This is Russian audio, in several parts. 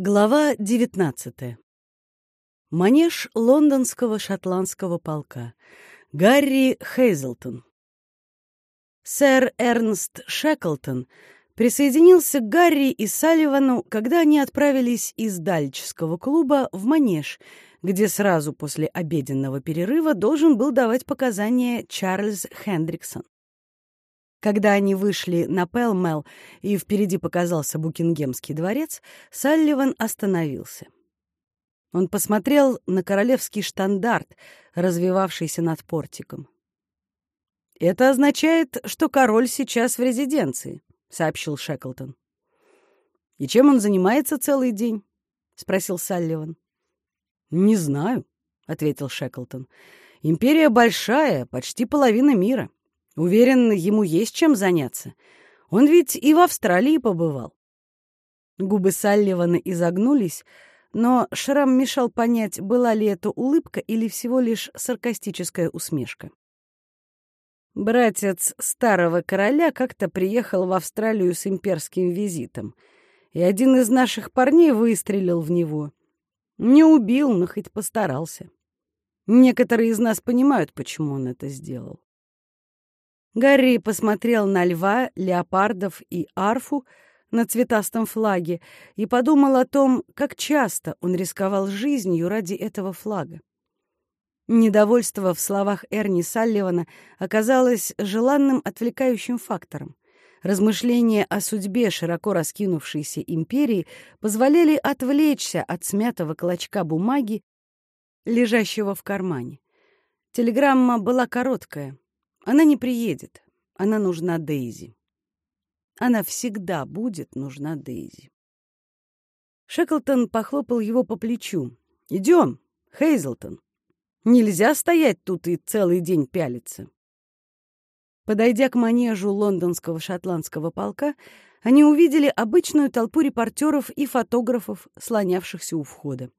Глава 19. Манеж лондонского шотландского полка. Гарри Хейзелтон. Сэр Эрнст Шеклтон присоединился к Гарри и Салливану, когда они отправились из Дальческого клуба в Манеж, где сразу после обеденного перерыва должен был давать показания Чарльз Хендриксон. Когда они вышли на Пелмел и впереди показался Букингемский дворец, Салливан остановился. Он посмотрел на королевский штандарт, развивавшийся над портиком. «Это означает, что король сейчас в резиденции», — сообщил Шеклтон. «И чем он занимается целый день?» — спросил Салливан. «Не знаю», — ответил Шеклтон. «Империя большая, почти половина мира. Уверен, ему есть чем заняться. Он ведь и в Австралии побывал. Губы Салливана изогнулись, но шрам мешал понять, была ли это улыбка или всего лишь саркастическая усмешка. Братец старого короля как-то приехал в Австралию с имперским визитом, и один из наших парней выстрелил в него. Не убил, но хоть постарался. Некоторые из нас понимают, почему он это сделал. Гарри посмотрел на льва, леопардов и арфу на цветастом флаге и подумал о том, как часто он рисковал жизнью ради этого флага. Недовольство в словах Эрни Салливана оказалось желанным отвлекающим фактором. Размышления о судьбе широко раскинувшейся империи позволяли отвлечься от смятого клочка бумаги, лежащего в кармане. Телеграмма была короткая. Она не приедет. Она нужна Дейзи. Она всегда будет нужна Дейзи. Шеклтон похлопал его по плечу. «Идем, Хейзлтон. Нельзя стоять тут и целый день пялиться». Подойдя к манежу лондонского шотландского полка, они увидели обычную толпу репортеров и фотографов, слонявшихся у входа.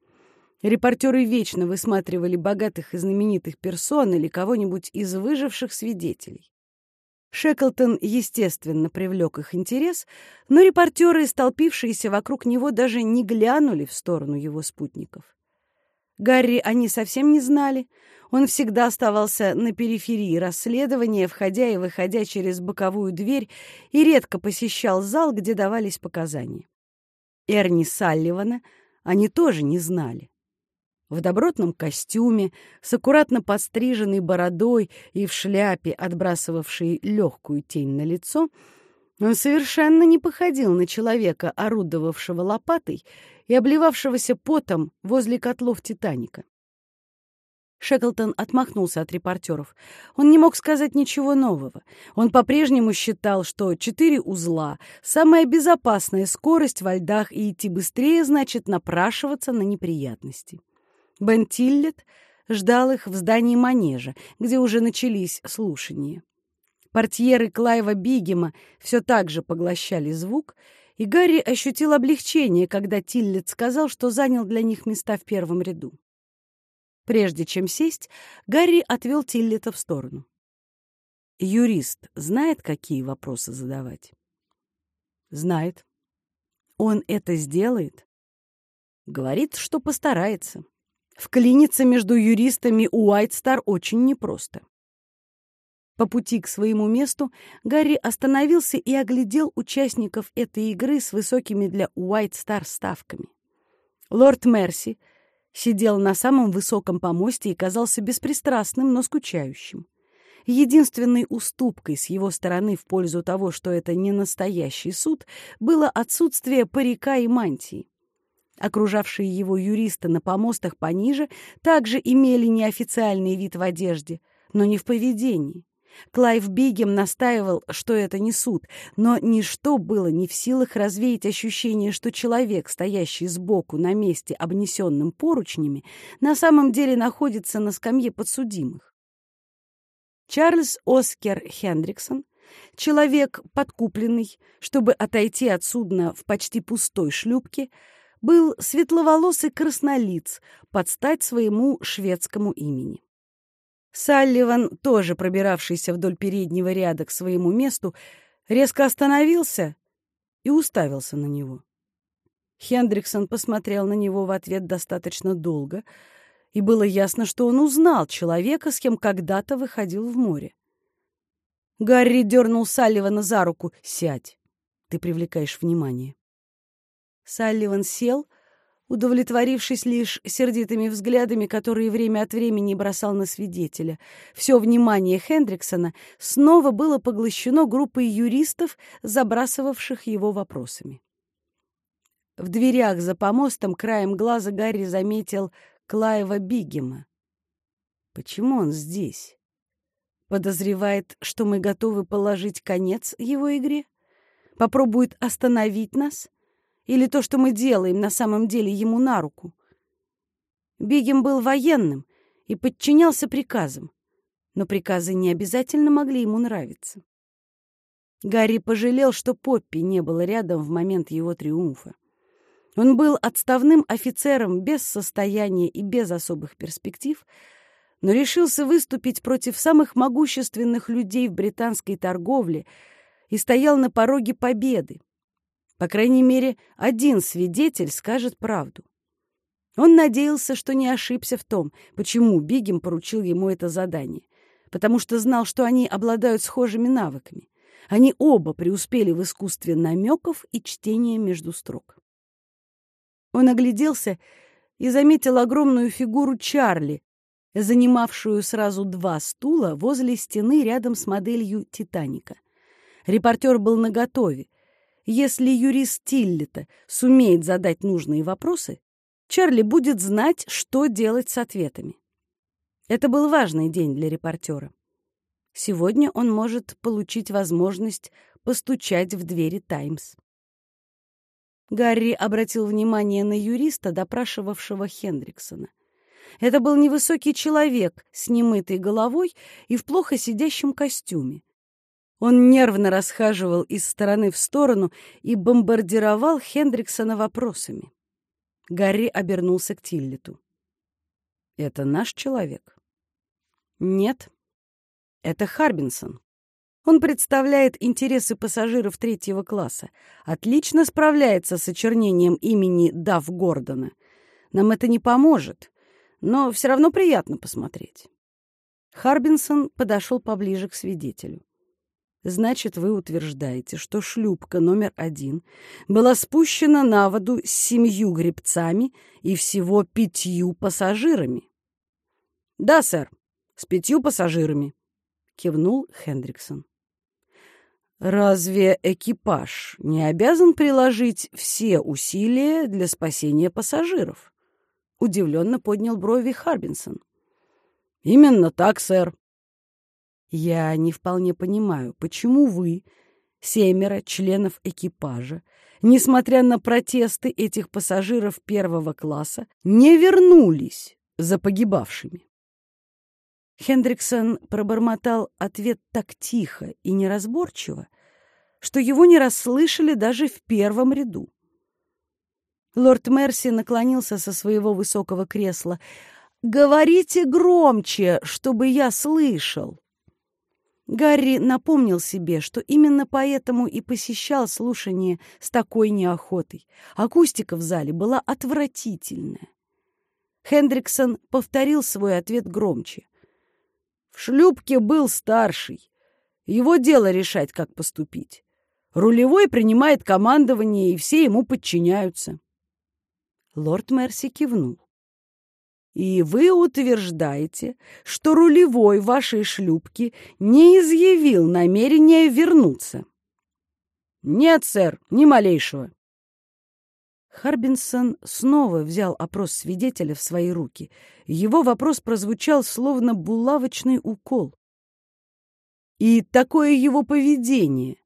Репортеры вечно высматривали богатых и знаменитых персон или кого-нибудь из выживших свидетелей. Шеклтон, естественно, привлек их интерес, но репортеры, столпившиеся вокруг него, даже не глянули в сторону его спутников. Гарри они совсем не знали. Он всегда оставался на периферии расследования, входя и выходя через боковую дверь, и редко посещал зал, где давались показания. Эрни Салливана они тоже не знали в добротном костюме, с аккуратно подстриженной бородой и в шляпе, отбрасывавшей легкую тень на лицо, он совершенно не походил на человека, орудовавшего лопатой и обливавшегося потом возле котлов «Титаника». Шеклтон отмахнулся от репортеров. Он не мог сказать ничего нового. Он по-прежнему считал, что четыре узла — самая безопасная скорость во льдах, и идти быстрее значит напрашиваться на неприятности. Бен Тиллет ждал их в здании манежа, где уже начались слушания. Портьеры Клайва Бигема все так же поглощали звук, и Гарри ощутил облегчение, когда Тиллет сказал, что занял для них места в первом ряду. Прежде чем сесть, Гарри отвел Тиллета в сторону. Юрист знает, какие вопросы задавать? Знает. Он это сделает? Говорит, что постарается. Вклиниться между юристами Уайтстар очень непросто. По пути к своему месту Гарри остановился и оглядел участников этой игры с высокими для Уайтстар ставками. Лорд Мерси сидел на самом высоком помосте и казался беспристрастным, но скучающим. Единственной уступкой с его стороны в пользу того, что это не настоящий суд, было отсутствие парика и мантии. Окружавшие его юристы на помостах пониже также имели неофициальный вид в одежде, но не в поведении. Клайв Бигем настаивал, что это не суд, но ничто было не в силах развеять ощущение, что человек, стоящий сбоку на месте, обнесенным поручнями, на самом деле находится на скамье подсудимых. Чарльз Оскер Хендриксон, человек подкупленный, чтобы отойти от судна в почти пустой шлюпке, был светловолосый краснолиц, под стать своему шведскому имени. Салливан, тоже пробиравшийся вдоль переднего ряда к своему месту, резко остановился и уставился на него. Хендриксон посмотрел на него в ответ достаточно долго, и было ясно, что он узнал человека, с кем когда-то выходил в море. Гарри дернул Салливана за руку. «Сядь, ты привлекаешь внимание». Салливан сел, удовлетворившись лишь сердитыми взглядами, которые время от времени бросал на свидетеля. Все внимание Хендриксона снова было поглощено группой юристов, забрасывавших его вопросами. В дверях за помостом краем глаза Гарри заметил Клаева Бигема. Почему он здесь? Подозревает, что мы готовы положить конец его игре? Попробует остановить нас? Или то, что мы делаем, на самом деле ему на руку? Бигем был военным и подчинялся приказам, но приказы не обязательно могли ему нравиться. Гарри пожалел, что Поппи не было рядом в момент его триумфа. Он был отставным офицером без состояния и без особых перспектив, но решился выступить против самых могущественных людей в британской торговле и стоял на пороге победы. По крайней мере, один свидетель скажет правду. Он надеялся, что не ошибся в том, почему Бигем поручил ему это задание, потому что знал, что они обладают схожими навыками. Они оба преуспели в искусстве намеков и чтения между строк. Он огляделся и заметил огромную фигуру Чарли, занимавшую сразу два стула возле стены рядом с моделью «Титаника». Репортер был наготове. Если юрист Тиллета сумеет задать нужные вопросы, Чарли будет знать, что делать с ответами. Это был важный день для репортера. Сегодня он может получить возможность постучать в двери «Таймс». Гарри обратил внимание на юриста, допрашивавшего Хендриксона. Это был невысокий человек с немытой головой и в плохо сидящем костюме. Он нервно расхаживал из стороны в сторону и бомбардировал Хендриксона вопросами. Гарри обернулся к Тиллету. «Это наш человек?» «Нет, это Харбинсон. Он представляет интересы пассажиров третьего класса, отлично справляется с очернением имени Дав Гордона. Нам это не поможет, но все равно приятно посмотреть. Харбинсон подошел поближе к свидетелю. Значит, вы утверждаете, что шлюпка номер один была спущена на воду с семью гребцами и всего пятью пассажирами? Да, сэр, с пятью пассажирами, кивнул Хендриксон. Разве экипаж не обязан приложить все усилия для спасения пассажиров? Удивленно поднял брови Харбинсон. Именно так, сэр. Я не вполне понимаю, почему вы, семеро членов экипажа, несмотря на протесты этих пассажиров первого класса, не вернулись за погибавшими. Хендриксон пробормотал ответ так тихо и неразборчиво, что его не расслышали даже в первом ряду. Лорд Мерси наклонился со своего высокого кресла. «Говорите громче, чтобы я слышал!» Гарри напомнил себе, что именно поэтому и посещал слушание с такой неохотой. Акустика в зале была отвратительная. Хендриксон повторил свой ответ громче. В шлюпке был старший. Его дело решать, как поступить. Рулевой принимает командование, и все ему подчиняются. Лорд Мерси кивнул. И вы утверждаете, что рулевой вашей шлюпки не изъявил намерения вернуться? Нет, сэр, ни малейшего. Харбинсон снова взял опрос свидетеля в свои руки. Его вопрос прозвучал словно булавочный укол. И такое его поведение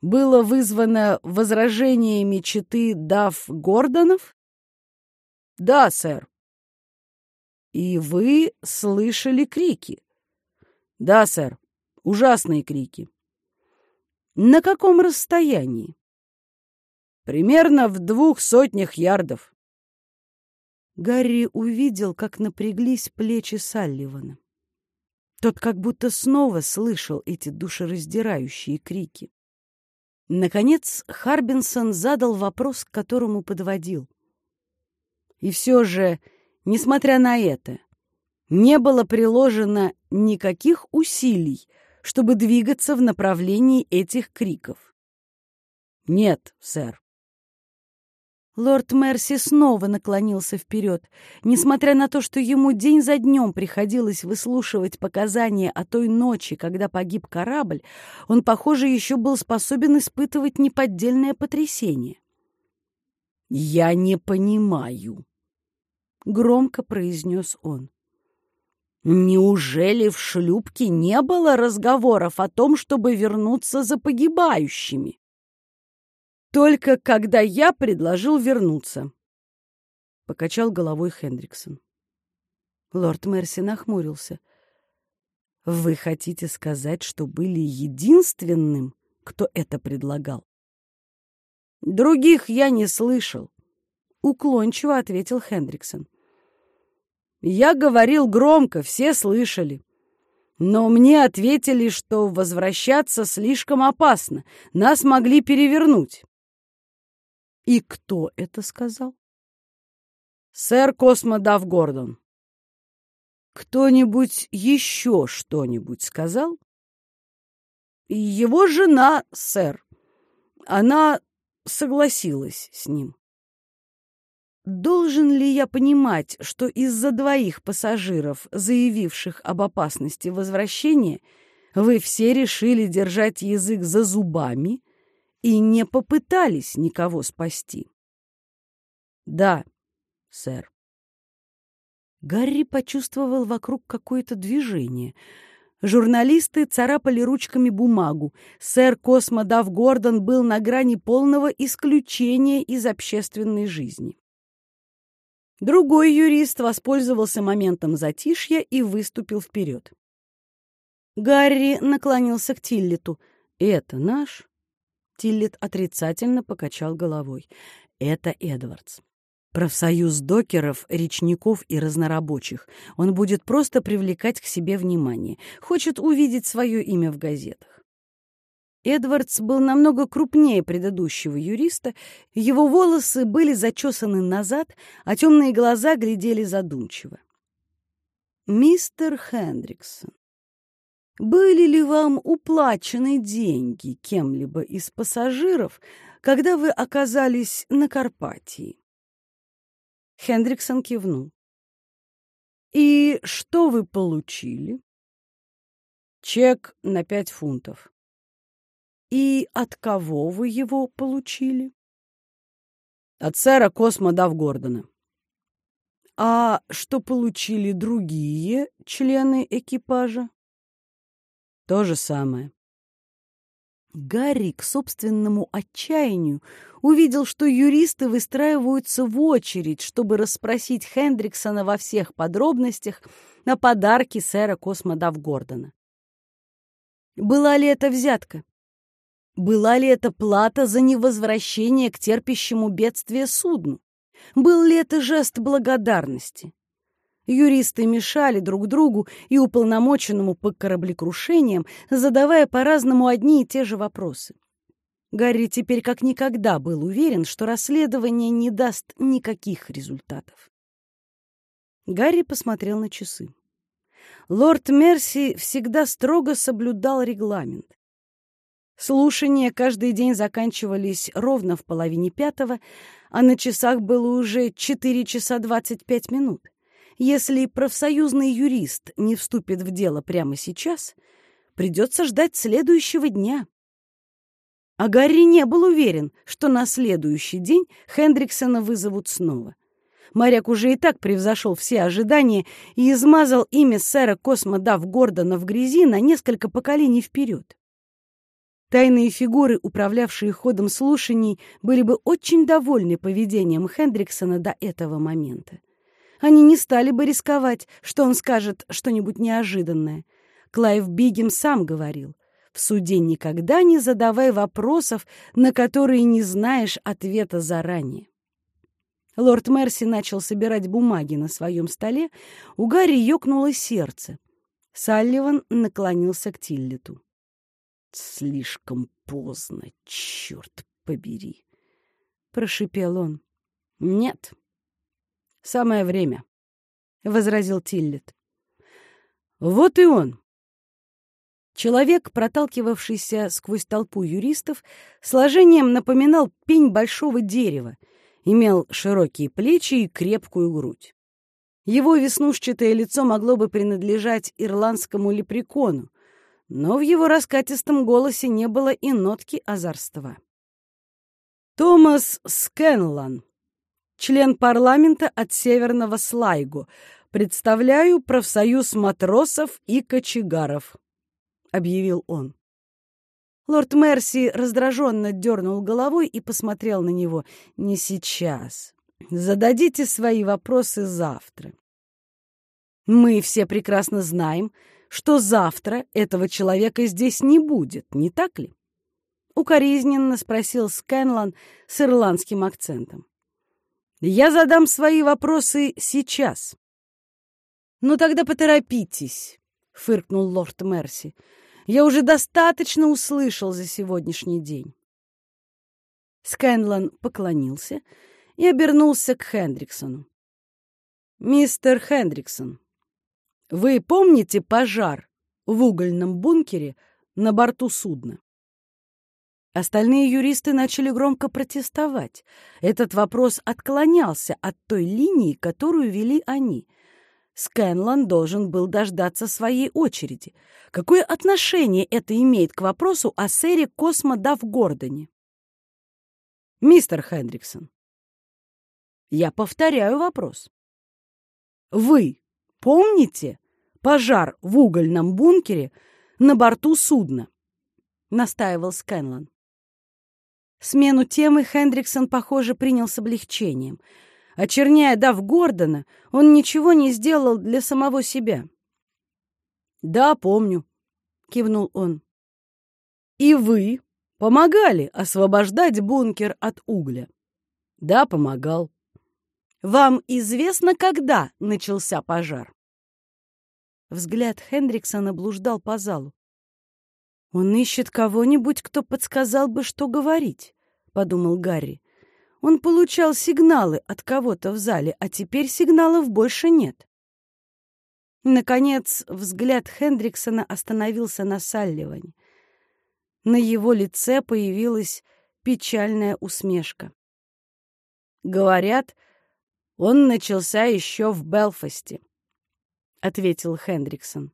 было вызвано возражениями читы Дав Гордонов? Да, сэр. И вы слышали крики? Да, сэр, ужасные крики. На каком расстоянии? Примерно в двух сотнях ярдов. Гарри увидел, как напряглись плечи Салливана. Тот как будто снова слышал эти душераздирающие крики. Наконец Харбинсон задал вопрос, к которому подводил. И все же, несмотря на это, не было приложено никаких усилий, чтобы двигаться в направлении этих криков. «Нет, сэр». Лорд Мерси снова наклонился вперед. Несмотря на то, что ему день за днем приходилось выслушивать показания о той ночи, когда погиб корабль, он, похоже, еще был способен испытывать неподдельное потрясение. «Я не понимаю», — громко произнес он. «Неужели в шлюпке не было разговоров о том, чтобы вернуться за погибающими?» Только когда я предложил вернуться. Покачал головой Хендриксон. Лорд Мерси нахмурился. Вы хотите сказать, что были единственным, кто это предлагал? Других я не слышал, уклончиво ответил Хендриксон. Я говорил громко, все слышали. Но мне ответили, что возвращаться слишком опасно, нас могли перевернуть. И кто это сказал? Сэр Космодав Гордон. Кто-нибудь еще что-нибудь сказал? Его жена, сэр. Она согласилась с ним. Должен ли я понимать, что из-за двоих пассажиров, заявивших об опасности возвращения, вы все решили держать язык за зубами и не попытались никого спасти. Да, сэр. Гарри почувствовал вокруг какое-то движение. Журналисты царапали ручками бумагу. Сэр Космодав Гордон был на грани полного исключения из общественной жизни. Другой юрист воспользовался моментом затишья и выступил вперед. Гарри наклонился к Тиллету. «Это наш?» Тиллет отрицательно покачал головой. Это Эдвардс. Профсоюз докеров, речников и разнорабочих. Он будет просто привлекать к себе внимание. Хочет увидеть свое имя в газетах. Эдвардс был намного крупнее предыдущего юриста, его волосы были зачесаны назад, а темные глаза глядели задумчиво. «Мистер Хендриксон, были ли вам уплачены деньги кем-либо из пассажиров, когда вы оказались на Карпатии? Хендриксон кивнул. И что вы получили? Чек на пять фунтов. И от кого вы его получили? От сэра Космо Гордона. А что получили другие члены экипажа? То же самое. Гарри к собственному отчаянию увидел, что юристы выстраиваются в очередь, чтобы расспросить Хендриксона во всех подробностях на подарки сэра Космодав Гордона. Была ли это взятка? Была ли это плата за невозвращение к терпящему бедствие судну? Был ли это жест благодарности? Юристы мешали друг другу и уполномоченному по кораблекрушениям, задавая по-разному одни и те же вопросы. Гарри теперь как никогда был уверен, что расследование не даст никаких результатов. Гарри посмотрел на часы. Лорд Мерси всегда строго соблюдал регламент. Слушания каждый день заканчивались ровно в половине пятого, а на часах было уже четыре часа двадцать пять минут. Если профсоюзный юрист не вступит в дело прямо сейчас, придется ждать следующего дня. А Гарри не был уверен, что на следующий день Хендриксона вызовут снова. Моряк уже и так превзошел все ожидания и измазал имя сэра Космодав Гордона в грязи на несколько поколений вперед. Тайные фигуры, управлявшие ходом слушаний, были бы очень довольны поведением Хендриксона до этого момента. Они не стали бы рисковать, что он скажет что-нибудь неожиданное. Клайв Бигем сам говорил, в суде никогда не задавай вопросов, на которые не знаешь ответа заранее. Лорд Мерси начал собирать бумаги на своем столе, у Гарри ёкнуло сердце. Салливан наклонился к Тиллету. Слишком поздно, черт побери, — прошипел он. Нет, самое время, — возразил Тиллет. Вот и он. Человек, проталкивавшийся сквозь толпу юристов, сложением напоминал пень большого дерева, имел широкие плечи и крепкую грудь. Его веснушчатое лицо могло бы принадлежать ирландскому лепрекону, но в его раскатистом голосе не было и нотки озорства. Томас Скенлан, член парламента от Северного Слайгу, представляю профсоюз матросов и кочегаров объявил он. Лорд Мерси раздраженно дернул головой и посмотрел на него. «Не сейчас. Зададите свои вопросы завтра». «Мы все прекрасно знаем, что завтра этого человека здесь не будет, не так ли?» Укоризненно спросил Скэнлан с ирландским акцентом. «Я задам свои вопросы сейчас». «Ну тогда поторопитесь», — фыркнул лорд Мерси я уже достаточно услышал за сегодняшний день. Скэнлон поклонился и обернулся к Хендриксону. «Мистер Хендриксон, вы помните пожар в угольном бункере на борту судна?» Остальные юристы начали громко протестовать. Этот вопрос отклонялся от той линии, которую вели они. Скэнлон должен был дождаться своей очереди. Какое отношение это имеет к вопросу о сэре Космо Дав Гордоне? Мистер Хендриксон, я повторяю вопрос. Вы помните пожар в угольном бункере на борту судна? Настаивал Скэнлон. Смену темы Хендриксон, похоже, принял с облегчением — Очерняя Дав Гордона, он ничего не сделал для самого себя. «Да, помню», — кивнул он. «И вы помогали освобождать бункер от угля?» «Да, помогал». «Вам известно, когда начался пожар?» Взгляд Хендриксона блуждал по залу. «Он ищет кого-нибудь, кто подсказал бы, что говорить», — подумал Гарри. Он получал сигналы от кого-то в зале, а теперь сигналов больше нет. Наконец, взгляд Хендриксона остановился на Салливане. На его лице появилась печальная усмешка. «Говорят, он начался еще в Белфасте», — ответил Хендриксон.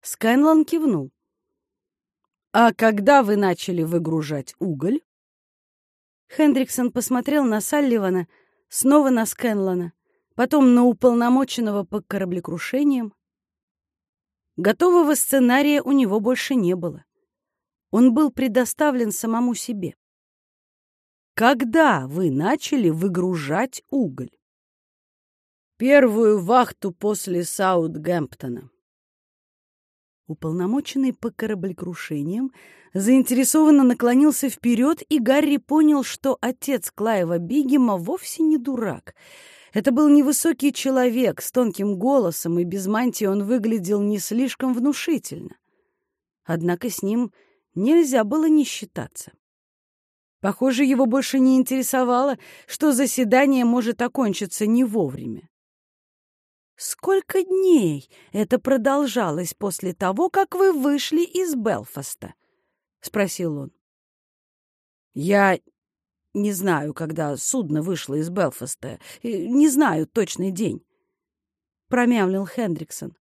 Скайнлан кивнул. «А когда вы начали выгружать уголь?» Хендриксон посмотрел на Салливана, снова на Скэнлона, потом на уполномоченного по кораблекрушениям. Готового сценария у него больше не было. Он был предоставлен самому себе. Когда вы начали выгружать уголь? Первую вахту после Саутгемптона. Уполномоченный по кораблекрушениям заинтересованно наклонился вперед, и Гарри понял, что отец Клаева Бигема вовсе не дурак. Это был невысокий человек с тонким голосом, и без мантии он выглядел не слишком внушительно. Однако с ним нельзя было не считаться. Похоже, его больше не интересовало, что заседание может окончиться не вовремя. Сколько дней это продолжалось после того, как вы вышли из Белфаста? спросил он. Я не знаю, когда судно вышло из Белфаста, не знаю точный день, промямлил Хендриксон.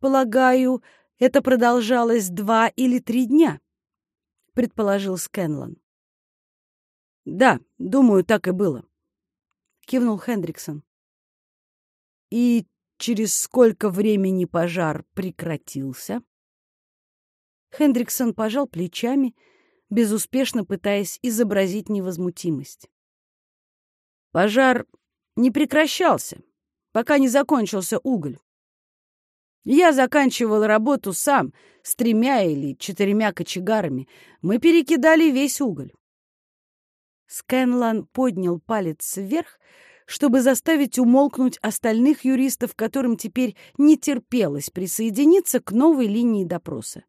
Полагаю, это продолжалось два или три дня, предположил Скэнлон. Да, думаю, так и было, кивнул Хендриксон. И через сколько времени пожар прекратился? Хендриксон пожал плечами, безуспешно пытаясь изобразить невозмутимость. Пожар не прекращался, пока не закончился уголь. Я заканчивал работу сам, с тремя или четырьмя кочегарами. Мы перекидали весь уголь. Скэнлан поднял палец вверх, чтобы заставить умолкнуть остальных юристов, которым теперь не терпелось присоединиться к новой линии допроса.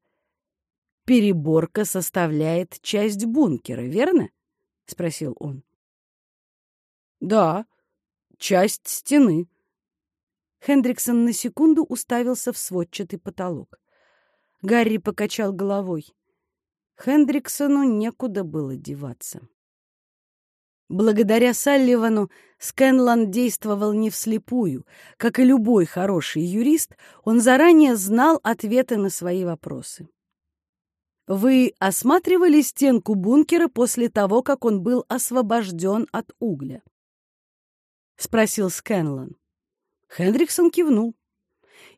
переборка составляет часть бункера, верно? — спросил он. — Да, часть стены. Хендриксон на секунду уставился в сводчатый потолок. Гарри покачал головой. Хендриксону некуда было деваться. Благодаря Салливану Скэнлан действовал не вслепую. Как и любой хороший юрист, он заранее знал ответы на свои вопросы. Вы осматривали стенку бункера после того, как он был освобожден от угля? Спросил Скэнлан. Хендриксон кивнул.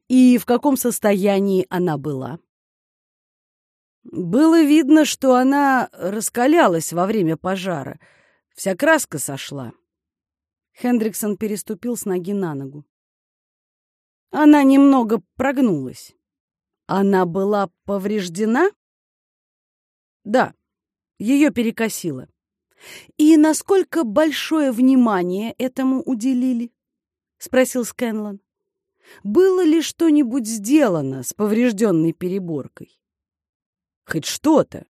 И в каком состоянии она была? Было видно, что она раскалялась во время пожара. Вся краска сошла. Хендриксон переступил с ноги на ногу. Она немного прогнулась. Она была повреждена? Да, ее перекосило. И насколько большое внимание этому уделили? Спросил Скэнлон. Было ли что-нибудь сделано с поврежденной переборкой? Хоть что-то.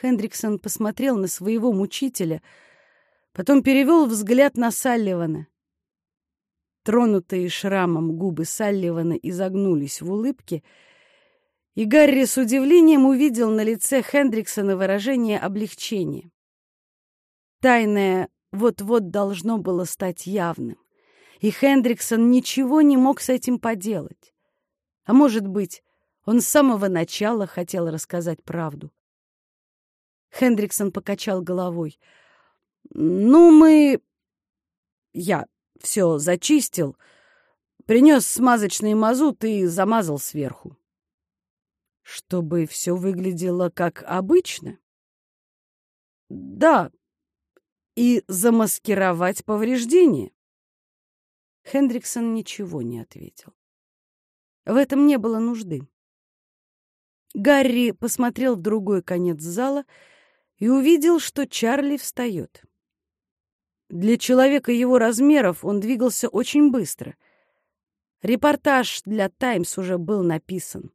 Хендриксон посмотрел на своего мучителя, потом перевел взгляд на Салливана. Тронутые шрамом губы Салливана изогнулись в улыбке — и Гарри с удивлением увидел на лице Хендриксона выражение облегчения. Тайное вот-вот должно было стать явным, и Хендриксон ничего не мог с этим поделать. А может быть, он с самого начала хотел рассказать правду. Хендриксон покачал головой. «Ну, мы...» Я все зачистил, принес смазочный мазут и замазал сверху чтобы все выглядело как обычно? Да, и замаскировать повреждения. Хендриксон ничего не ответил. В этом не было нужды. Гарри посмотрел в другой конец зала увидел, что Чарли встает. Для человека его размеров он двигался очень быстро. Репортаж для «Таймс» уже был написан.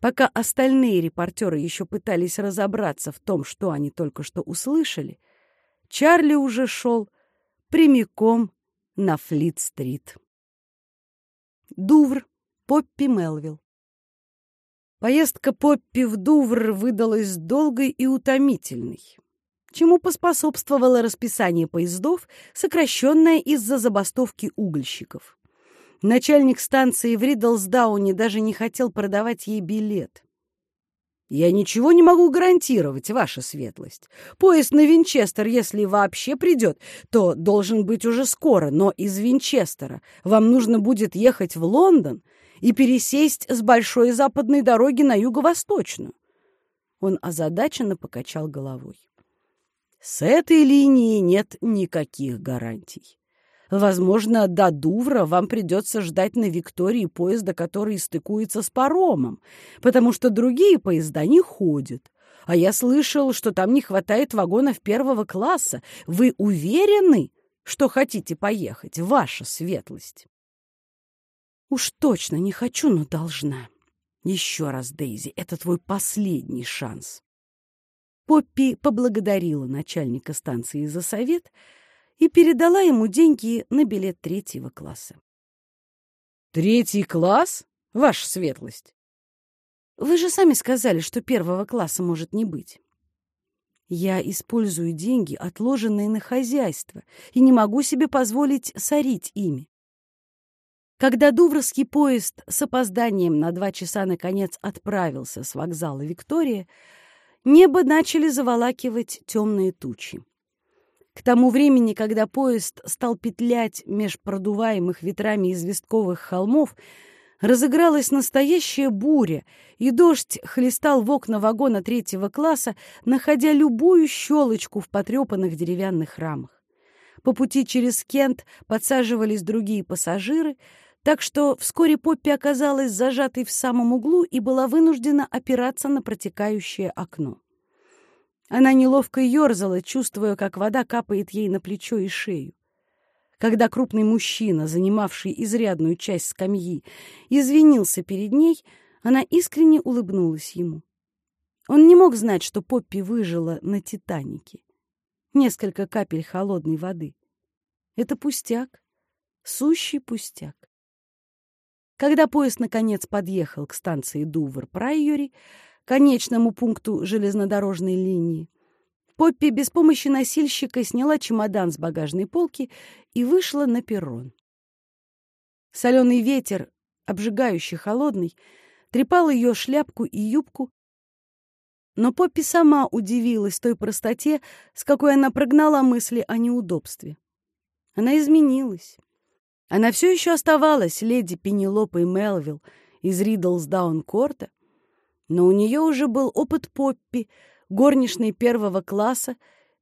Пока остальные репортеры еще пытались разобраться в том, что они только что услышали, Чарли уже шел прямиком на Флит-стрит. Дувр, Поппи Мелвилл. Поездка Поппи в Дувр выдалась долгой и утомительной, чему поспособствовало расписание поездов, сокращенное из-за забастовки угольщиков. Начальник станции в Ридлсдауне даже не хотел продавать ей билет. «Я ничего не могу гарантировать, ваша светлость. Поезд на Винчестер, если вообще придет, то должен быть уже скоро, но из Винчестера вам нужно будет ехать в Лондон и пересесть с большой западной дороги на юго-восточную». Он озадаченно покачал головой. «С этой линии нет никаких гарантий. Возможно, до Дувра вам придется ждать на Виктории поезда, который стыкуется с паромом, потому что другие поезда не ходят. А я слышал, что там не хватает вагонов первого класса. Вы уверены, что хотите поехать, ваша светлость? Уж точно не хочу, но должна. Еще раз, Дейзи, это твой последний шанс. Поппи поблагодарила начальника станции за совет — и передала ему деньги на билет третьего класса. «Третий класс? Ваша светлость!» «Вы же сами сказали, что первого класса может не быть». «Я использую деньги, отложенные на хозяйство, и не могу себе позволить сорить ими». Когда Дувровский поезд с опозданием на два часа наконец отправился с вокзала Виктория, небо начали заволакивать темные тучи. К тому времени, когда поезд стал петлять меж продуваемых ветрами известковых холмов, разыгралась настоящая буря, и дождь хлестал в окна вагона третьего класса, находя любую щелочку в потрепанных деревянных рамах. По пути через Кент подсаживались другие пассажиры, так что вскоре Поппи оказалась зажатой в самом углу и была вынуждена опираться на протекающее окно. Она неловко ерзала, чувствуя, как вода капает ей на плечо и шею. Когда крупный мужчина, занимавший изрядную часть скамьи, извинился перед ней, она искренне улыбнулась ему. Он не мог знать, что Поппи выжила на «Титанике». Несколько капель холодной воды. Это пустяк, сущий пустяк. Когда поезд, наконец, подъехал к станции Дувр-Прайори, конечному пункту железнодорожной линии, Поппи без помощи носильщика сняла чемодан с багажной полки и вышла на перрон. Соленый ветер, обжигающий холодный, трепал ее шляпку и юбку, но Поппи сама удивилась той простоте, с какой она прогнала мысли о неудобстве. Она изменилась. Она все еще оставалась леди Пенелопой Мелвилл из Ридлсдаун-Корта, но у нее уже был опыт Поппи, горничной первого класса,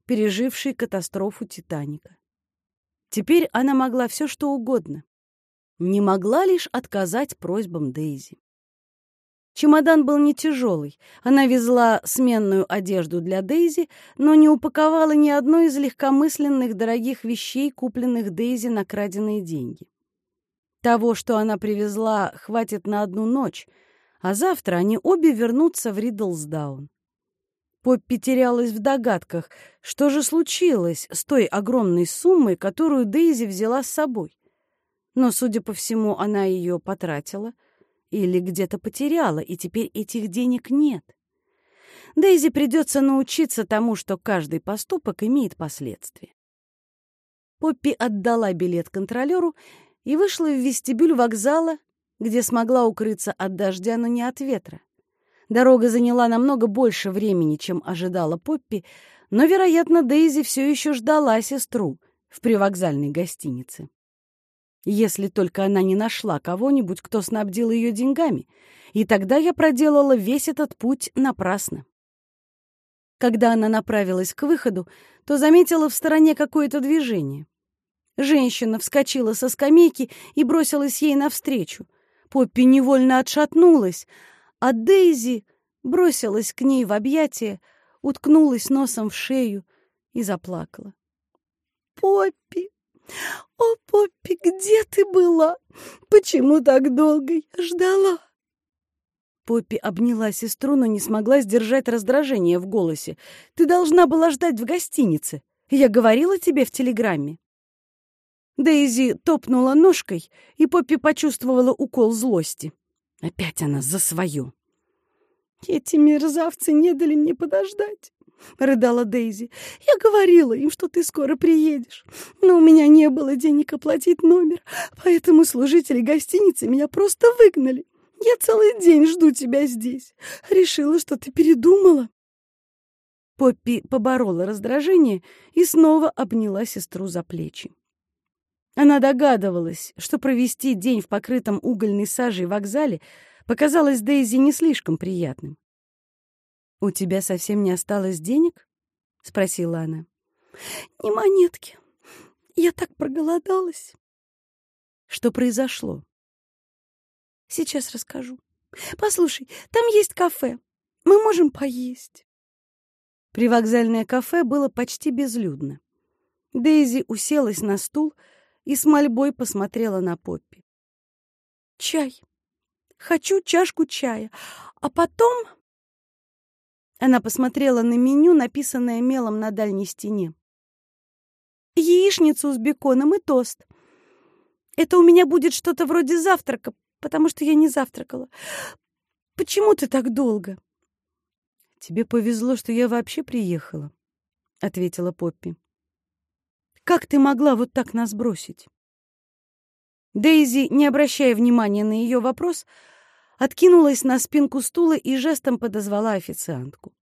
пережившей катастрофу Титаника. Теперь она могла все, что угодно. Не могла лишь отказать просьбам Дейзи. Чемодан был не тяжелый. Она везла сменную одежду для Дейзи, но не упаковала ни одной из легкомысленных дорогих вещей, купленных Дейзи на краденые деньги. Того, что она привезла, хватит на одну ночь, а завтра они обе вернутся в Ридлсдаун. Поппи терялась в догадках, что же случилось с той огромной суммой, которую Дейзи взяла с собой. Но, судя по всему, она ее потратила или где-то потеряла, и теперь этих денег нет. Дейзи придется научиться тому, что каждый поступок имеет последствия. Поппи отдала билет контролеру и вышла в вестибюль вокзала, где смогла укрыться от дождя, но не от ветра. Дорога заняла намного больше времени, чем ожидала Поппи, но, вероятно, Дейзи все еще ждала сестру в привокзальной гостинице. Если только она не нашла кого-нибудь, кто снабдил ее деньгами, и тогда я проделала весь этот путь напрасно. Когда она направилась к выходу, то заметила в стороне какое-то движение. Женщина вскочила со скамейки и бросилась ей навстречу. Поппи невольно отшатнулась, а Дейзи бросилась к ней в объятия, уткнулась носом в шею и заплакала. «Поппи! О, Поппи, где ты была? Почему так долго я ждала?» Поппи обняла сестру, но не смогла сдержать раздражение в голосе. «Ты должна была ждать в гостинице. Я говорила тебе в телеграмме». Дейзи топнула ножкой, и Поппи почувствовала укол злости. Опять она за свое. «Эти мерзавцы не дали мне подождать», — рыдала Дейзи. «Я говорила им, что ты скоро приедешь, но у меня не было денег оплатить номер, поэтому служители гостиницы меня просто выгнали. Я целый день жду тебя здесь. Решила, что ты передумала». Поппи поборола раздражение и снова обняла сестру за плечи. Она догадывалась, что провести день в покрытом угольной сажей вокзале показалось Дейзи не слишком приятным. «У тебя совсем не осталось денег?» — спросила она. «Не монетки. Я так проголодалась». «Что произошло?» «Сейчас расскажу. Послушай, там есть кафе. Мы можем поесть». Привокзальное кафе было почти безлюдно. Дейзи уселась на стул и с мольбой посмотрела на Поппи. «Чай. Хочу чашку чая. А потом...» Она посмотрела на меню, написанное мелом на дальней стене. «Яичницу с беконом и тост. Это у меня будет что-то вроде завтрака, потому что я не завтракала. Почему ты так долго?» «Тебе повезло, что я вообще приехала», — ответила Поппи. Как ты могла вот так нас бросить?» Дейзи, не обращая внимания на ее вопрос, откинулась на спинку стула и жестом подозвала официантку.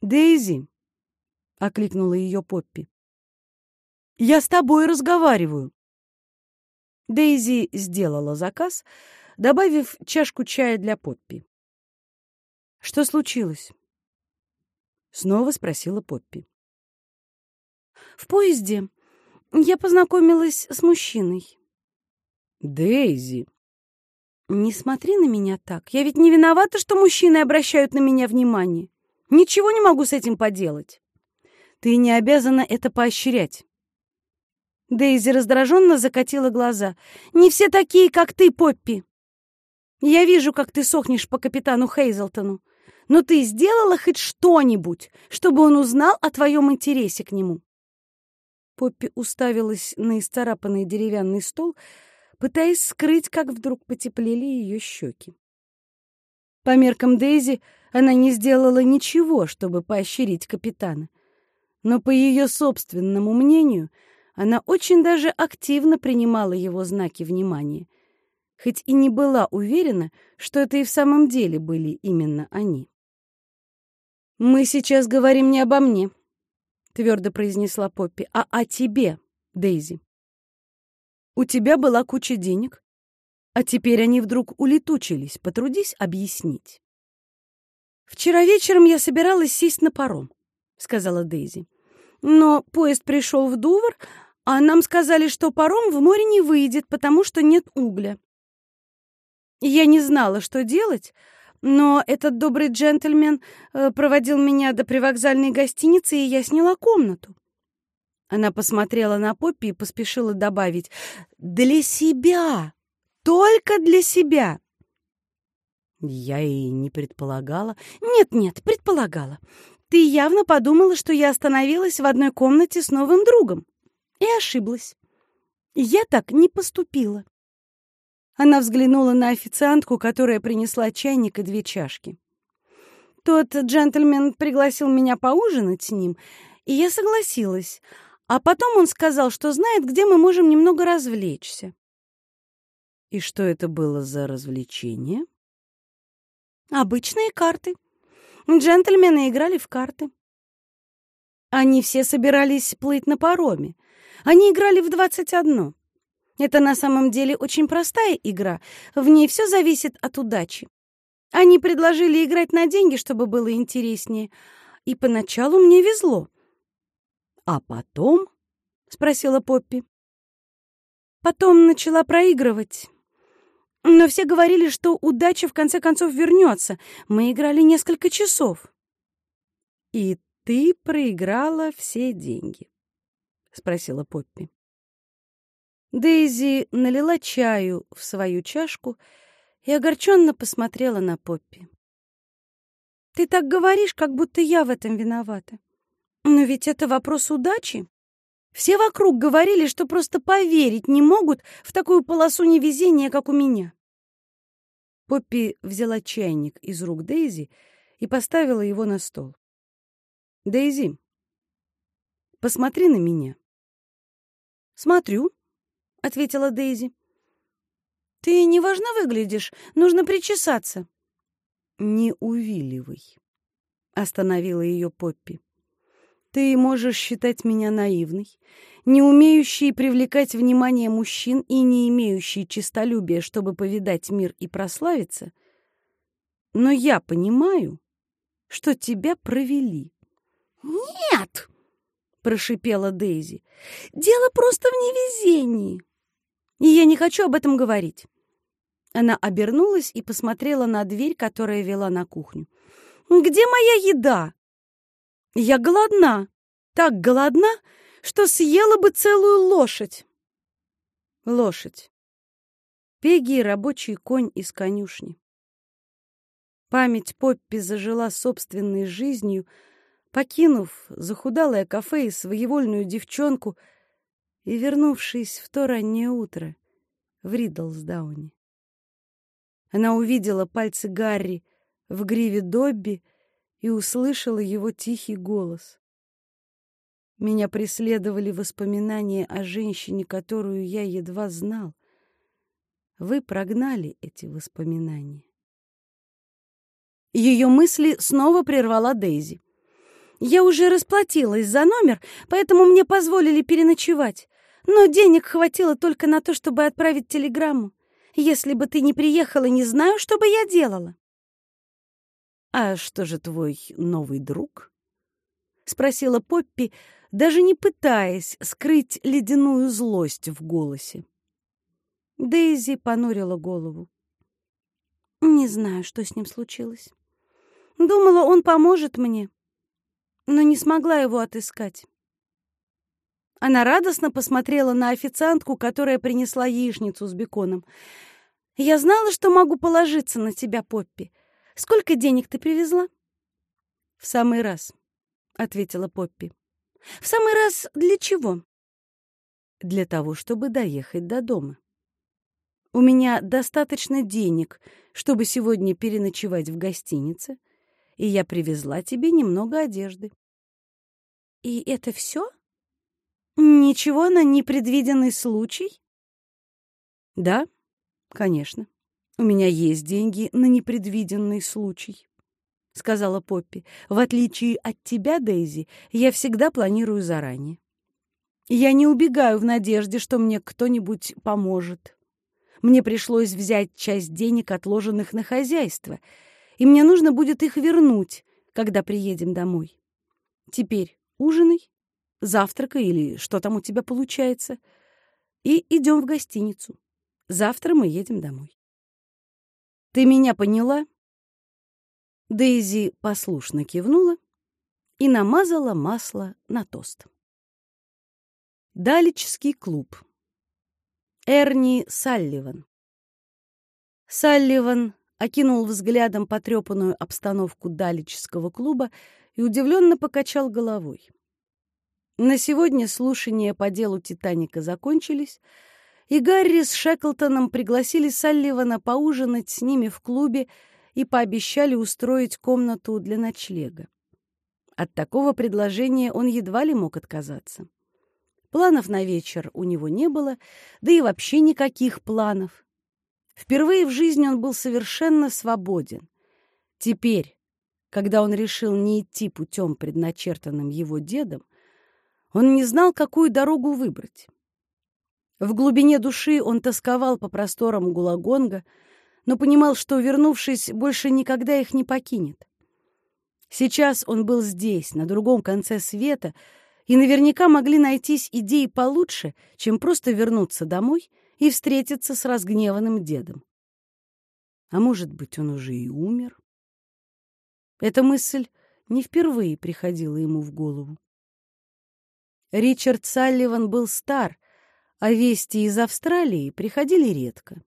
«Дейзи!» — окликнула ее Поппи. «Я с тобой разговариваю!» Дейзи сделала заказ, добавив чашку чая для Поппи. «Что случилось?» — снова спросила Поппи. В поезде я познакомилась с мужчиной. Дейзи. Не смотри на меня так. Я ведь не виновата, что мужчины обращают на меня внимание. Ничего не могу с этим поделать. Ты не обязана это поощрять. Дейзи раздраженно закатила глаза. «Не все такие, как ты, Поппи. Я вижу, как ты сохнешь по капитану Хейзелтону. но ты сделала хоть что-нибудь, чтобы он узнал о твоем интересе к нему?» Поппи уставилась на исцарапанный деревянный стол, пытаясь скрыть, как вдруг потеплели ее щеки. По меркам Дейзи она не сделала ничего, чтобы поощрить капитана. Но по ее собственному мнению, она очень даже активно принимала его знаки внимания, хоть и не была уверена, что это и в самом деле были именно они. «Мы сейчас говорим не обо мне», — твердо произнесла Поппи, — «а о тебе, Дейзи. У тебя была куча денег, а теперь они вдруг улетучились. Потрудись объяснить». «Вчера вечером я собиралась сесть на паром», — сказала Дейзи. «Но поезд пришел в Дувр, а нам сказали, что паром в море не выйдет, потому что нет угля. Я не знала, что делать, но этот добрый джентльмен э, проводил меня до привокзальной гостиницы, и я сняла комнату. Она посмотрела на Поппи и поспешила добавить «Для себя! Только для себя!» Я и не предполагала. Нет-нет, предполагала. Ты явно подумала, что я остановилась в одной комнате с новым другом. И ошиблась. Я так не поступила. Она взглянула на официантку, которая принесла чайник и две чашки. Тот джентльмен пригласил меня поужинать с ним, и я согласилась. А потом он сказал, что знает, где мы можем немного развлечься. И что это было за развлечение? Обычные карты. Джентльмены играли в карты. Они все собирались плыть на пароме. Они играли в двадцать одно. Это на самом деле очень простая игра, в ней все зависит от удачи. Они предложили играть на деньги, чтобы было интереснее, и поначалу мне везло. «А потом?» — спросила Поппи. Потом начала проигрывать. Но все говорили, что удача в конце концов вернется. Мы играли несколько часов. «И ты проиграла все деньги?» — спросила Поппи. Дейзи налила чаю в свою чашку и огорченно посмотрела на Поппи. «Ты так говоришь, как будто я в этом виновата. Но ведь это вопрос удачи. Все вокруг говорили, что просто поверить не могут в такую полосу невезения, как у меня». Поппи взяла чайник из рук Дейзи и поставила его на стол. «Дейзи, посмотри на меня». «Смотрю», ответила Дейзи. Ты неважно выглядишь, нужно причесаться. Не увиливай, остановила ее Поппи. Ты можешь считать меня наивной, не умеющей привлекать внимание мужчин и не имеющей честолюбия, чтобы повидать мир и прославиться, но я понимаю, что тебя провели. Нет, прошипела Дейзи. Дело просто в невезении и я не хочу об этом говорить». Она обернулась и посмотрела на дверь, которая вела на кухню. «Где моя еда?» «Я голодна, так голодна, что съела бы целую лошадь». Лошадь. Пеги — рабочий конь из конюшни. Память Поппи зажила собственной жизнью, покинув захудалое кафе и своевольную девчонку — и вернувшись в то раннее утро в Ридлсдауне. Она увидела пальцы Гарри в гриве Добби и услышала его тихий голос. Меня преследовали воспоминания о женщине, которую я едва знал. Вы прогнали эти воспоминания. Ее мысли снова прервала Дейзи. Я уже расплатилась за номер, поэтому мне позволили переночевать. Но денег хватило только на то, чтобы отправить телеграмму. Если бы ты не приехала, не знаю, что бы я делала. «А что же твой новый друг?» — спросила Поппи, даже не пытаясь скрыть ледяную злость в голосе. Дейзи понурила голову. «Не знаю, что с ним случилось. Думала, он поможет мне, но не смогла его отыскать. Она радостно посмотрела на официантку, которая принесла яичницу с беконом. «Я знала, что могу положиться на тебя, Поппи. Сколько денег ты привезла?» «В самый раз», — ответила Поппи. «В самый раз для чего?» «Для того, чтобы доехать до дома. У меня достаточно денег, чтобы сегодня переночевать в гостинице, и я привезла тебе немного одежды». «И это все? Ничего на непредвиденный случай?» «Да, конечно. У меня есть деньги на непредвиденный случай», — сказала Поппи. «В отличие от тебя, Дейзи, я всегда планирую заранее. Я не убегаю в надежде, что мне кто-нибудь поможет. Мне пришлось взять часть денег, отложенных на хозяйство, и мне нужно будет их вернуть, когда приедем домой. Теперь ужинай, завтракай или что там у тебя получается, и идем в гостиницу. Завтра мы едем домой. Ты меня поняла? Дейзи послушно кивнула и намазала масло на тост. Далечский клуб. Эрни Салливан. Салливан окинул взглядом потрепанную обстановку Далечского клуба и удивленно покачал головой. На сегодня слушания по делу «Титаника» закончились, и Гарри с Шеклтоном пригласили Салливана поужинать с ними в клубе и пообещали устроить комнату для ночлега. От такого предложения он едва ли мог отказаться. Планов на вечер у него не было, да и вообще никаких планов. Впервые в жизни он был совершенно свободен. Теперь, когда он решил не идти путем, предначертанным его дедом, он не знал, какую дорогу выбрать. В глубине души он тосковал по просторам Гулагонга, но понимал, что, вернувшись, больше никогда их не покинет. Сейчас он был здесь, на другом конце света, и наверняка могли найтись идеи получше, чем просто вернуться домой и встретиться с разгневанным дедом. А может быть, он уже и умер? Эта мысль не впервые приходила ему в голову. Ричард Салливан был стар, а вести из Австралии приходили редко.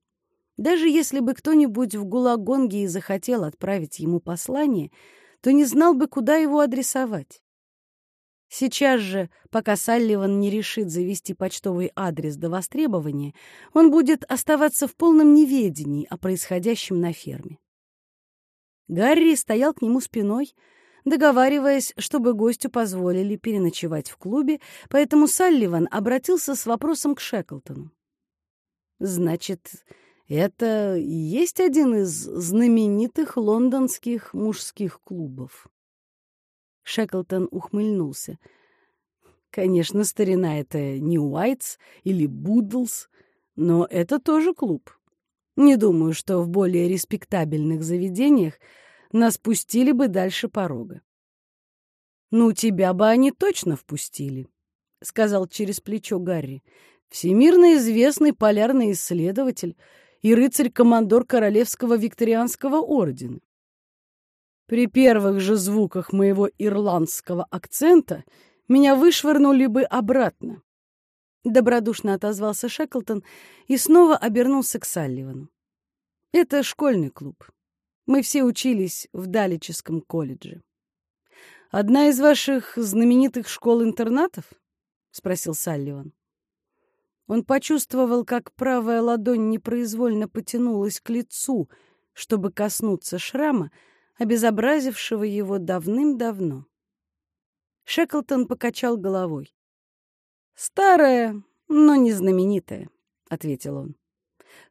Даже если бы кто-нибудь в Гулагонге и захотел отправить ему послание, то не знал бы, куда его адресовать. Сейчас же, пока Салливан не решит завести почтовый адрес до востребования, он будет оставаться в полном неведении о происходящем на ферме. Гарри стоял к нему спиной, договариваясь, чтобы гостю позволили переночевать в клубе, поэтому Салливан обратился с вопросом к Шеклтону. «Значит, это и есть один из знаменитых лондонских мужских клубов?» Шеклтон ухмыльнулся. «Конечно, старина — это не Уайтс или Будлс, но это тоже клуб. Не думаю, что в более респектабельных заведениях нас пустили бы дальше порога. «Ну, тебя бы они точно впустили», — сказал через плечо Гарри. «Всемирно известный полярный исследователь и рыцарь-командор Королевского Викторианского ордена. При первых же звуках моего ирландского акцента меня вышвырнули бы обратно. Добродушно отозвался Шеклтон и снова обернулся к Салливану. Это школьный клуб. Мы все учились в Далическом колледже. «Одна из ваших знаменитых школ-интернатов?» — спросил Салливан. Он почувствовал, как правая ладонь непроизвольно потянулась к лицу, чтобы коснуться шрама, обезобразившего его давным-давно. Шеклтон покачал головой. «Старая, но не знаменитая», — ответил он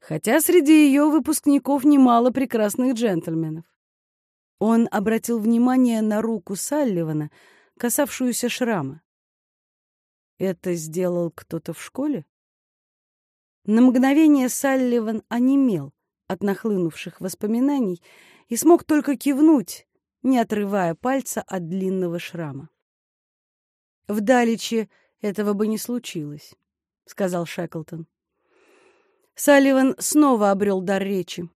хотя среди ее выпускников немало прекрасных джентльменов. Он обратил внимание на руку Салливана, касавшуюся шрама. Это сделал кто-то в школе? На мгновение Салливан онемел от нахлынувших воспоминаний и смог только кивнуть, не отрывая пальца от длинного шрама. «В Даличе этого бы не случилось», — сказал Шеклтон. Салливан снова обрел дар речи.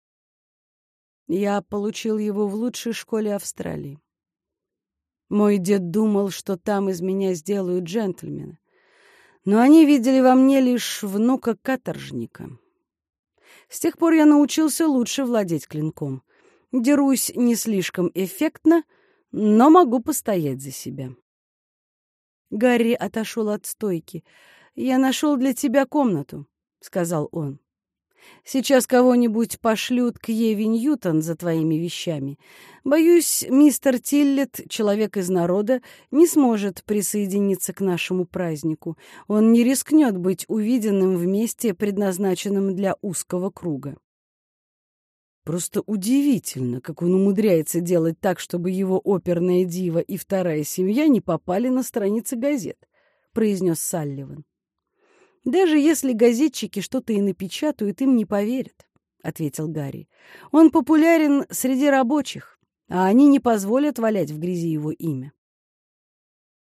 Я получил его в лучшей школе Австралии. Мой дед думал, что там из меня сделают джентльмена. Но они видели во мне лишь внука каторжника. С тех пор я научился лучше владеть клинком. Дерусь не слишком эффектно, но могу постоять за себя. Гарри отошел от стойки. «Я нашел для тебя комнату», — сказал он. «Сейчас кого-нибудь пошлют к Еве Ньютон за твоими вещами. Боюсь, мистер Тиллет, человек из народа, не сможет присоединиться к нашему празднику. Он не рискнет быть увиденным в месте, предназначенном для узкого круга». Просто удивительно, как он умудряется делать так, чтобы его оперная дива и вторая семья не попали на страницы газет, произнес Салливан. Даже если газетчики что-то и напечатают, им не поверят, ответил Гарри. Он популярен среди рабочих, а они не позволят валять в грязи его имя.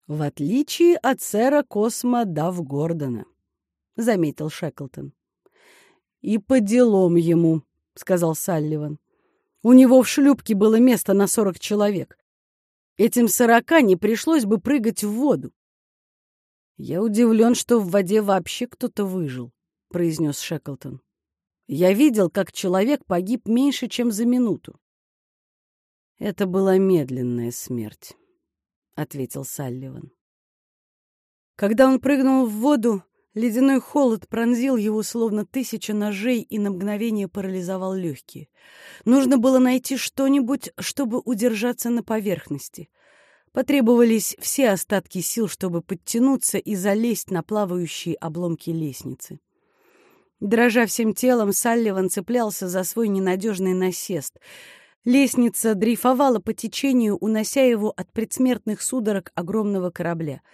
В отличие от сэра Космо Дав Гордона, заметил Шеклтон. И по делам ему, — сказал Салливан. «У него в шлюпке было место на сорок человек. Этим сорока не пришлось бы прыгать в воду». «Я удивлен, что в воде вообще кто-то выжил», — произнес Шеклтон. «Я видел, как человек погиб меньше, чем за минуту». «Это была медленная смерть», — ответил Салливан. Когда он прыгнул в воду, Ледяной холод пронзил его, словно тысяча ножей, и на мгновение парализовал легкие. Нужно было найти что-нибудь, чтобы удержаться на поверхности. Потребовались все остатки сил, чтобы подтянуться и залезть на плавающие обломки лестницы. Дрожа всем телом, Салливан цеплялся за свой ненадежный насест. Лестница дрейфовала по течению, унося его от предсмертных судорог огромного корабля —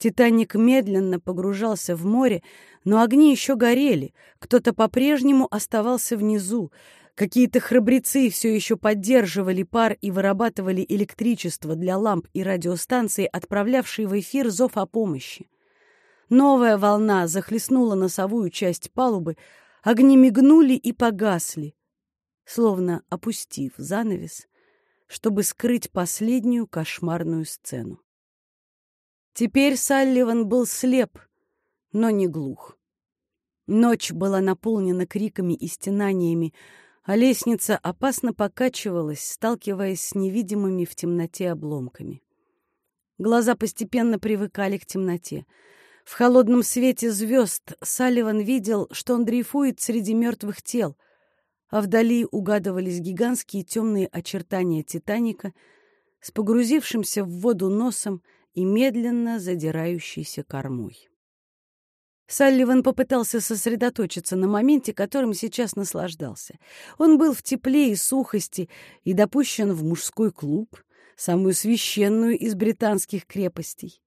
Титаник медленно погружался в море, но огни еще горели, кто-то по-прежнему оставался внизу. Какие-то храбрецы все еще поддерживали пар и вырабатывали электричество для ламп и радиостанции, отправлявшие в эфир зов о помощи. Новая волна захлестнула носовую часть палубы, огни мигнули и погасли, словно опустив занавес, чтобы скрыть последнюю кошмарную сцену. Теперь Салливан был слеп, но не глух. Ночь была наполнена криками и стенаниями, а лестница опасно покачивалась, сталкиваясь с невидимыми в темноте обломками. Глаза постепенно привыкали к темноте. В холодном свете звезд Салливан видел, что он дрейфует среди мертвых тел, а вдали угадывались гигантские темные очертания Титаника с погрузившимся в воду носом и медленно задирающейся кормой. Салливан попытался сосредоточиться на моменте, которым сейчас наслаждался. Он был в тепле и сухости и допущен в мужской клуб, самую священную из британских крепостей.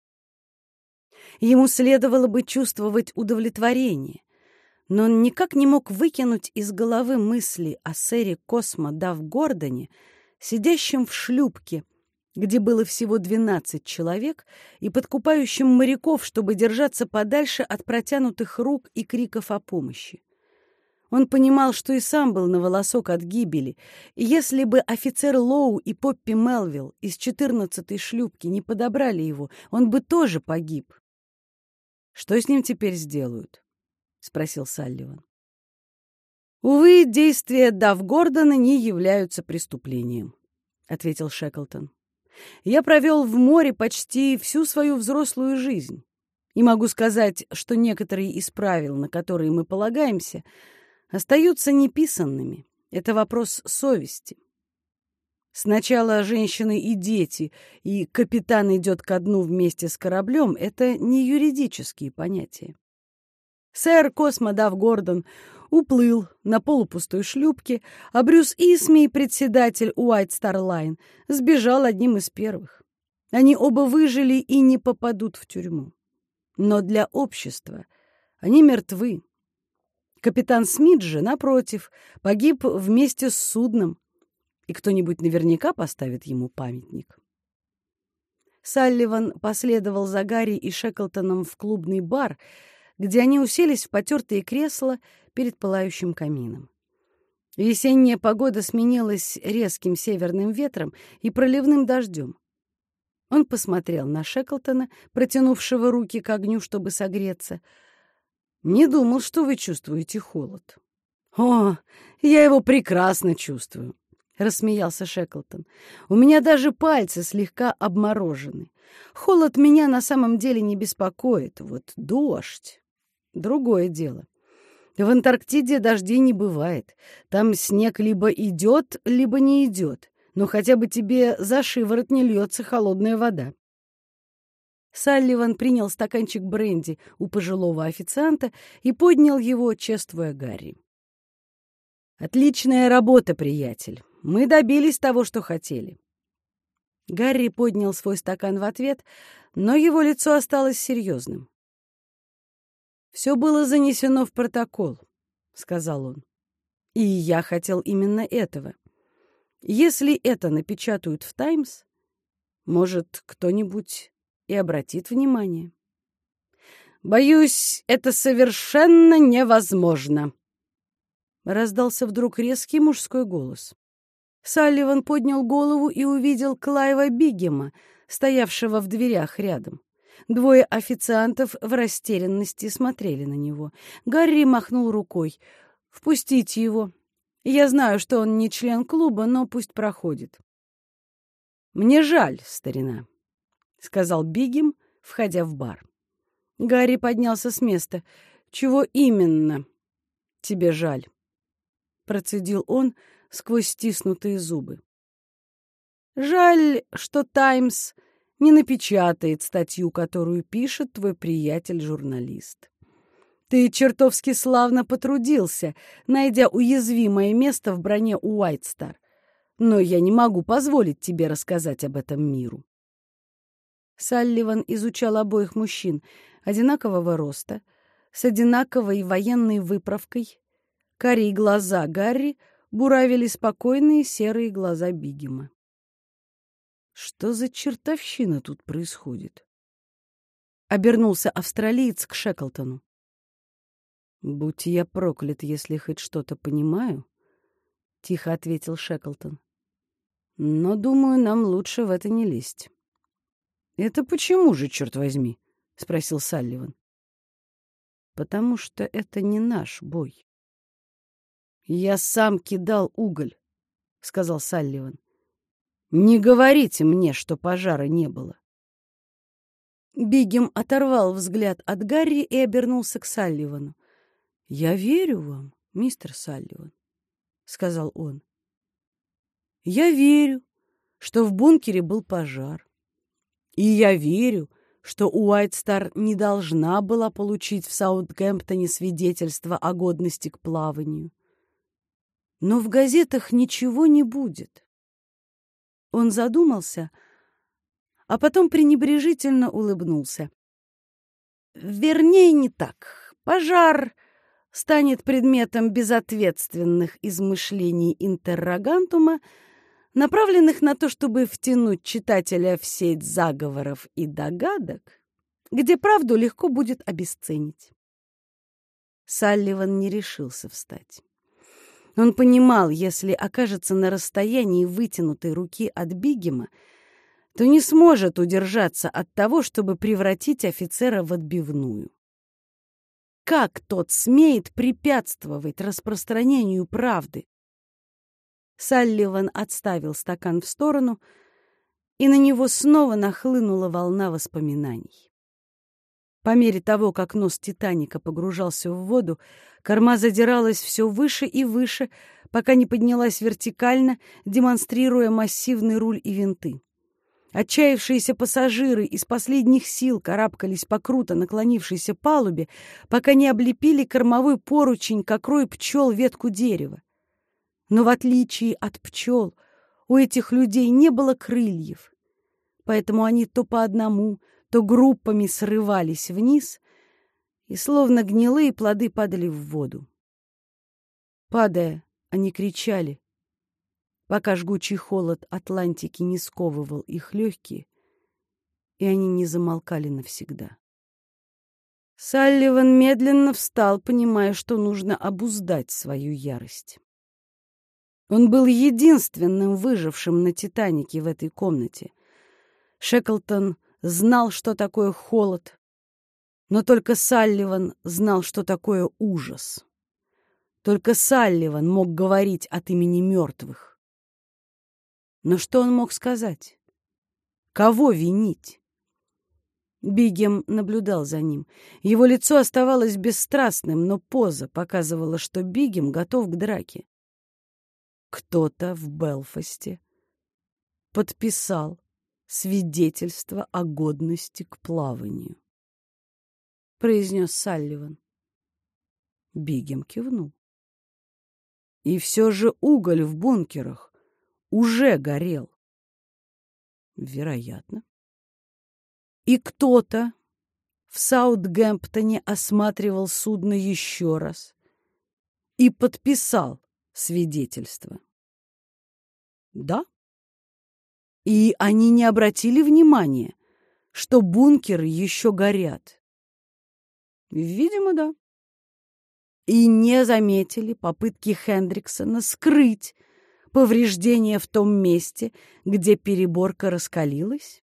Ему следовало бы чувствовать удовлетворение, но он никак не мог выкинуть из головы мысли о сэре Космо Дав Гордоне, сидящем в шлюпке где было всего двенадцать человек, и подкупающим моряков, чтобы держаться подальше от протянутых рук и криков о помощи. Он понимал, что и сам был на волосок от гибели, и если бы офицер Лоу и Поппи Мелвилл из четырнадцатой шлюпки не подобрали его, он бы тоже погиб. «Что с ним теперь сделают?» — спросил Салливан. «Увы, действия Дав Гордона не являются преступлением», — ответил Шеклтон. Я провел в море почти всю свою взрослую жизнь. И могу сказать, что некоторые из правил, на которые мы полагаемся, остаются неписанными. Это вопрос совести. Сначала женщины и дети, и капитан идет ко дну вместе с кораблем — это не юридические понятия. Сэр Космо Дафф Гордон уплыл на полупустой шлюпке, а Брюс Исми, председатель Уайт Стар Лайн, сбежал одним из первых. Они оба выжили и не попадут в тюрьму. Но для общества они мертвы. Капитан Смит же, напротив, погиб вместе с судном, и кто-нибудь наверняка поставит ему памятник. Салливан последовал за Гарри и Шеклтоном в клубный бар, где они уселись в потертые кресла перед пылающим камином. Весенняя погода сменилась резким северным ветром и проливным дождем. Он посмотрел на Шеклтона, протянувшего руки к огню, чтобы согреться. «Не думал, что вы чувствуете холод». «О, я его прекрасно чувствую», — рассмеялся Шеклтон. «У меня даже пальцы слегка обморожены. Холод меня на самом деле не беспокоит. Вот дождь — другое дело. В Антарктиде дождей не бывает. Там снег либо идет, либо не идет. Но хотя бы тебе за шиворот не льется холодная вода. Салливан принял стаканчик бренди у пожилого официанта и поднял его, чествуя Гарри. «Отличная работа, приятель. Мы добились того, что хотели». Гарри поднял свой стакан в ответ, но его лицо осталось серьезным. «Все было занесено в протокол», — сказал он. «И я хотел именно этого. Если это напечатают в «Таймс», может, кто-нибудь и обратит внимание. «Боюсь, это совершенно невозможно!» Раздался вдруг резкий мужской голос. Салливан поднял голову и увидел Клайва Бигема, стоявшего в дверях рядом. Двое официантов в растерянности смотрели на него. Гарри махнул рукой. «Впустите его. Я знаю, что он не член клуба, но пусть проходит». «Мне жаль, старина», — сказал Бигем, входя в бар. Гарри поднялся с места. «Чего именно тебе жаль?» — процедил он сквозь стиснутые зубы. «Жаль, что «Таймс» не напечатает статью, которую пишет твой приятель-журналист. Ты чертовски славно потрудился, найдя уязвимое место в броне Уайтстар, но я не могу позволить тебе рассказать об этом миру. Салливан изучал обоих мужчин одинакового роста, с одинаковой военной выправкой. Карие глаза Гарри буравили спокойные серые глаза Бигема. Что за чертовщина тут происходит? Обернулся австралиец к Шеклтону. «Будь я проклят, если хоть что-то понимаю», — тихо ответил Шеклтон. «Но, думаю, нам лучше в это не лезть». «Это почему же, черт возьми?» — спросил Салливан. «Потому что это не наш бой». «Я сам кидал уголь», — сказал Салливан. «Не говорите мне, что пожара не было». Бигем оторвал взгляд от Гарри и обернулся к Салливану. «Я верю вам, мистер Салливан», — сказал он. «Я верю, что в бункере был пожар. И я верю, что Уайтстар не должна была получить в Саутгемптоне свидетельство о годности к плаванию. Но в газетах ничего не будет. Он задумался, а потом пренебрежительно улыбнулся. Вернее, не так. Пожар станет предметом безответственных измышлений интеррогантума, направленных на то, чтобы втянуть читателя в сеть заговоров и догадок, где правду легко будет обесценить. Салливан не решился встать. Он понимал, если окажется на расстоянии вытянутой руки от Бигема, то не сможет удержаться от того, чтобы превратить офицера в отбивную. Как тот смеет препятствовать распространению правды? Салливан отставил стакан в сторону, и на него снова нахлынула волна воспоминаний. По мере того, как нос «Титаника» погружался в воду, корма задиралась все выше и выше, пока не поднялась вертикально, демонстрируя массивный руль и винты. Отчаявшиеся пассажиры из последних сил карабкались по круто наклонившейся палубе, пока не облепили кормовой поручень, как рой пчел ветку дерева. Но в отличие от пчел, у этих людей не было крыльев, поэтому они то по одному, то группами срывались вниз, и словно гнилые плоды падали в воду. Падая, они кричали, пока жгучий холод Атлантики не сковывал их легкие, и они не замолкали навсегда. Салливан медленно встал, понимая, что нужно обуздать свою ярость. Он был единственным выжившим на «Титанике» в этой комнате. Шеклтон знал, что такое холод, но только Салливан знал, что такое ужас. Только Салливан мог говорить от имени мертвых. Но что он мог сказать? Кого винить? Бигем наблюдал за ним. Его лицо оставалось бесстрастным, но поза показывала, что Бигем готов к драке. Кто-то в Белфасте подписал свидетельство о годности к плаванию. Произнес Салливан. Бигем кивнул. И все же уголь в бункерах уже горел. Вероятно. И кто-то в Саутгемптоне осматривал судно еще раз и подписал свидетельство. Да. И они не обратили внимания, что бункеры еще горят. Видимо, да. И не заметили попытки Хендриксона скрыть повреждения в том месте, где переборка раскалилась?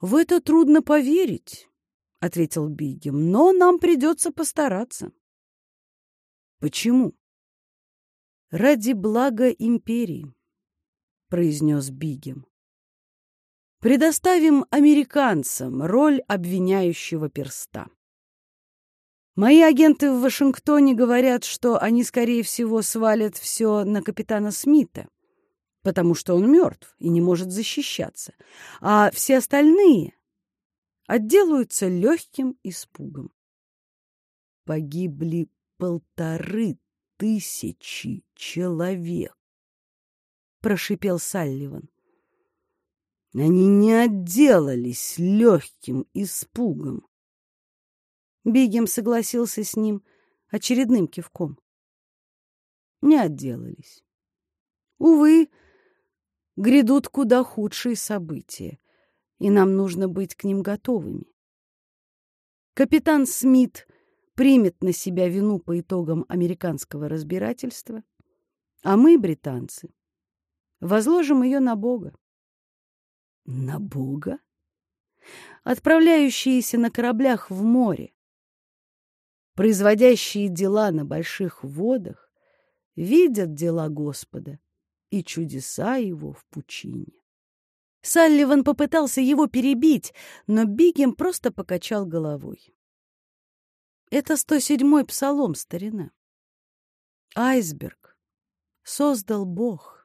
«В это трудно поверить», — ответил Бигем, — «но нам придется постараться». «Почему?» «Ради блага империи», — произнес Бигем. «Предоставим американцам роль обвиняющего перста». Мои агенты в Вашингтоне говорят, что они, скорее всего, свалят все на капитана Смита потому что он мертв и не может защищаться, а все остальные отделаются легким испугом. Погибли полторы тысячи человек, прошипел Салливан. Они не отделались легким испугом. Бигем согласился с ним очередным кивком. Не отделались. Увы, грядут куда худшие события, и нам нужно быть к ним готовыми. Капитан Смит примет на себя вину по итогам американского разбирательства, а мы, британцы, возложим ее на Бога. На Бога? Отправляющиеся на кораблях в море, производящие дела на больших водах, видят дела Господа и чудеса его в пучине. Салливан попытался его перебить, но Бигем просто покачал головой. Это 107-й псалом, старина. Айсберг создал Бог.